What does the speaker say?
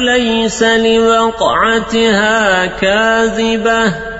ليس لوقعتها كاذبة.